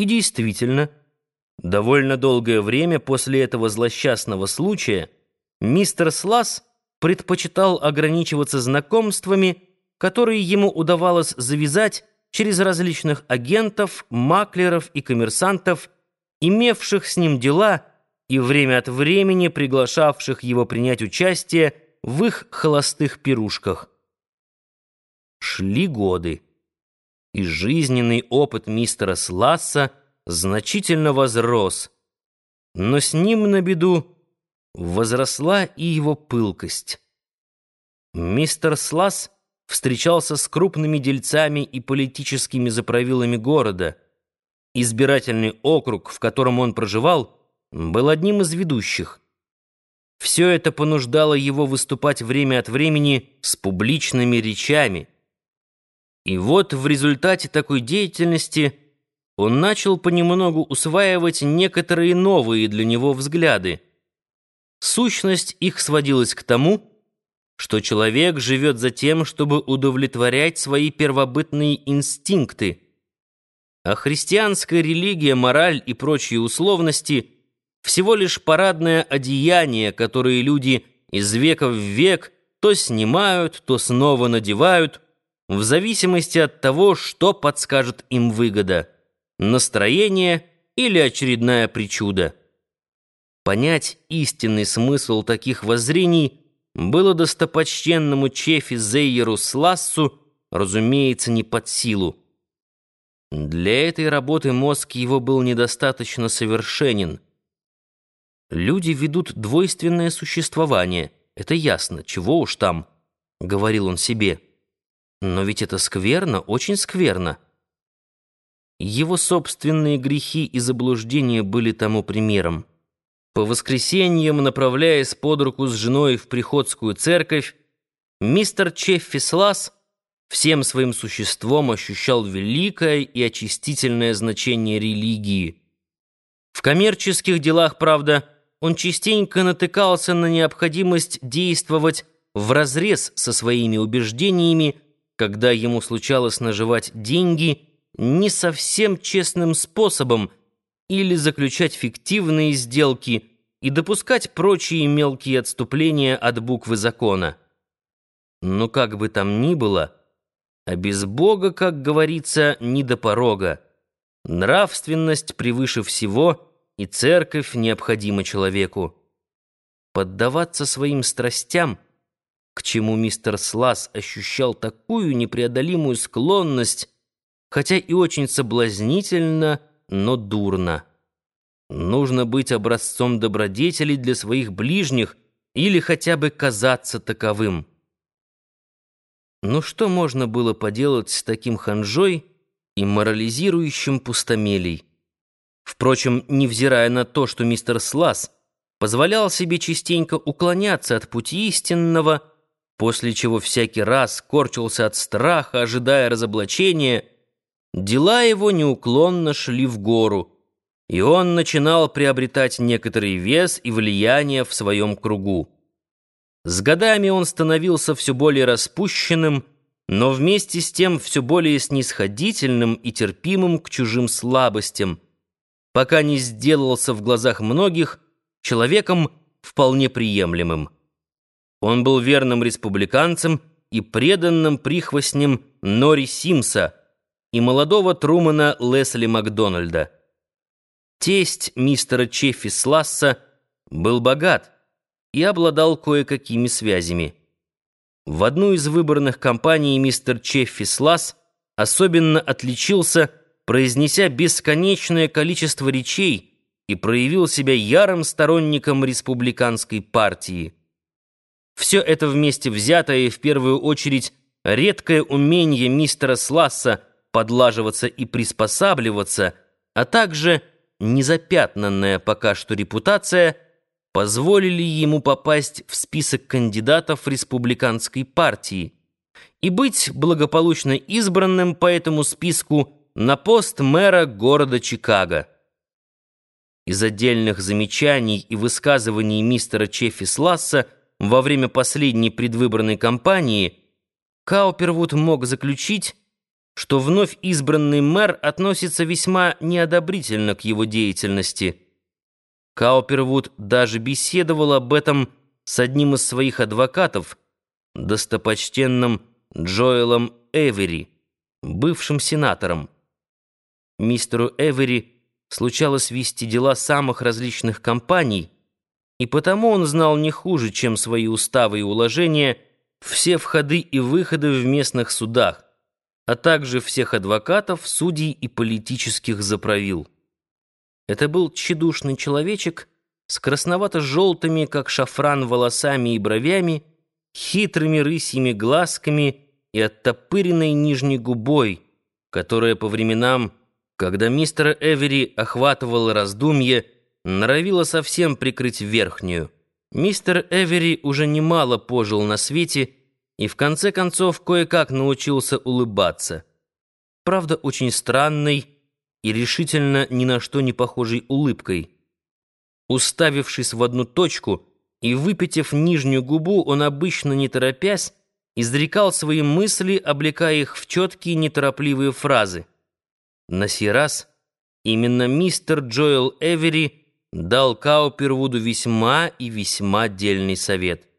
И действительно, довольно долгое время после этого злосчастного случая мистер Слас предпочитал ограничиваться знакомствами, которые ему удавалось завязать через различных агентов, маклеров и коммерсантов, имевших с ним дела и время от времени приглашавших его принять участие в их холостых пирушках. Шли годы, и жизненный опыт мистера Сласса значительно возрос, но с ним на беду возросла и его пылкость. Мистер Сласс встречался с крупными дельцами и политическими заправилами города. Избирательный округ, в котором он проживал, был одним из ведущих. Все это понуждало его выступать время от времени с публичными речами. И вот в результате такой деятельности он начал понемногу усваивать некоторые новые для него взгляды. Сущность их сводилась к тому, что человек живет за тем, чтобы удовлетворять свои первобытные инстинкты, а христианская религия, мораль и прочие условности — всего лишь парадное одеяние, которое люди из века в век то снимают, то снова надевают, в зависимости от того, что подскажет им выгода — настроение или очередная причуда. Понять истинный смысл таких воззрений было достопочтенному Чефи Зейеру Слассу, разумеется, не под силу. Для этой работы мозг его был недостаточно совершенен — Люди ведут двойственное существование. Это ясно, чего уж там, — говорил он себе. Но ведь это скверно, очень скверно. Его собственные грехи и заблуждения были тому примером. По воскресеньям, направляясь под руку с женой в приходскую церковь, мистер Чеффи всем своим существом ощущал великое и очистительное значение религии. В коммерческих делах, правда, он частенько натыкался на необходимость действовать вразрез со своими убеждениями, когда ему случалось наживать деньги не совсем честным способом или заключать фиктивные сделки и допускать прочие мелкие отступления от буквы закона. Но как бы там ни было, а без Бога, как говорится, не до порога. Нравственность превыше всего — и церковь необходима человеку. Поддаваться своим страстям, к чему мистер Слас ощущал такую непреодолимую склонность, хотя и очень соблазнительно, но дурно. Нужно быть образцом добродетелей для своих ближних или хотя бы казаться таковым. Но что можно было поделать с таким ханжой и морализирующим пустомелей? Впрочем, невзирая на то, что мистер Слас позволял себе частенько уклоняться от пути истинного, после чего всякий раз корчился от страха, ожидая разоблачения, дела его неуклонно шли в гору, и он начинал приобретать некоторый вес и влияние в своем кругу. С годами он становился все более распущенным, но вместе с тем все более снисходительным и терпимым к чужим слабостям — пока не сделался в глазах многих человеком вполне приемлемым. Он был верным республиканцем и преданным прихвостнем Нори Симса и молодого Трумана Лесли Макдональда. Тесть мистера Чеффи Сласса был богат и обладал кое-какими связями. В одну из выборных кампаний мистер Чеффи Сласс особенно отличился – произнеся бесконечное количество речей и проявил себя ярым сторонником республиканской партии. Все это вместе взятое в первую очередь редкое умение мистера Сласса подлаживаться и приспосабливаться, а также незапятнанная пока что репутация позволили ему попасть в список кандидатов республиканской партии и быть благополучно избранным по этому списку на пост мэра города Чикаго. Из отдельных замечаний и высказываний мистера Чеффи Сласса во время последней предвыборной кампании Каупервуд мог заключить, что вновь избранный мэр относится весьма неодобрительно к его деятельности. Каупервуд даже беседовал об этом с одним из своих адвокатов, достопочтенным Джоэлом Эвери, бывшим сенатором. Мистеру Эвери случалось вести дела самых различных компаний, и потому он знал не хуже, чем свои уставы и уложения, все входы и выходы в местных судах, а также всех адвокатов, судей и политических заправил. Это был тщедушный человечек с красновато-желтыми, как шафран, волосами и бровями, хитрыми рысьими глазками и оттопыренной нижней губой, которая по временам, когда мистер Эвери охватывал раздумье, норовила совсем прикрыть верхнюю. Мистер Эвери уже немало пожил на свете и в конце концов кое-как научился улыбаться. Правда, очень странной и решительно ни на что не похожей улыбкой. Уставившись в одну точку и выпитив нижнюю губу, он обычно, не торопясь, изрекал свои мысли, облекая их в четкие неторопливые фразы. На сей раз именно мистер Джоэл Эвери дал Каупервуду весьма и весьма дельный совет.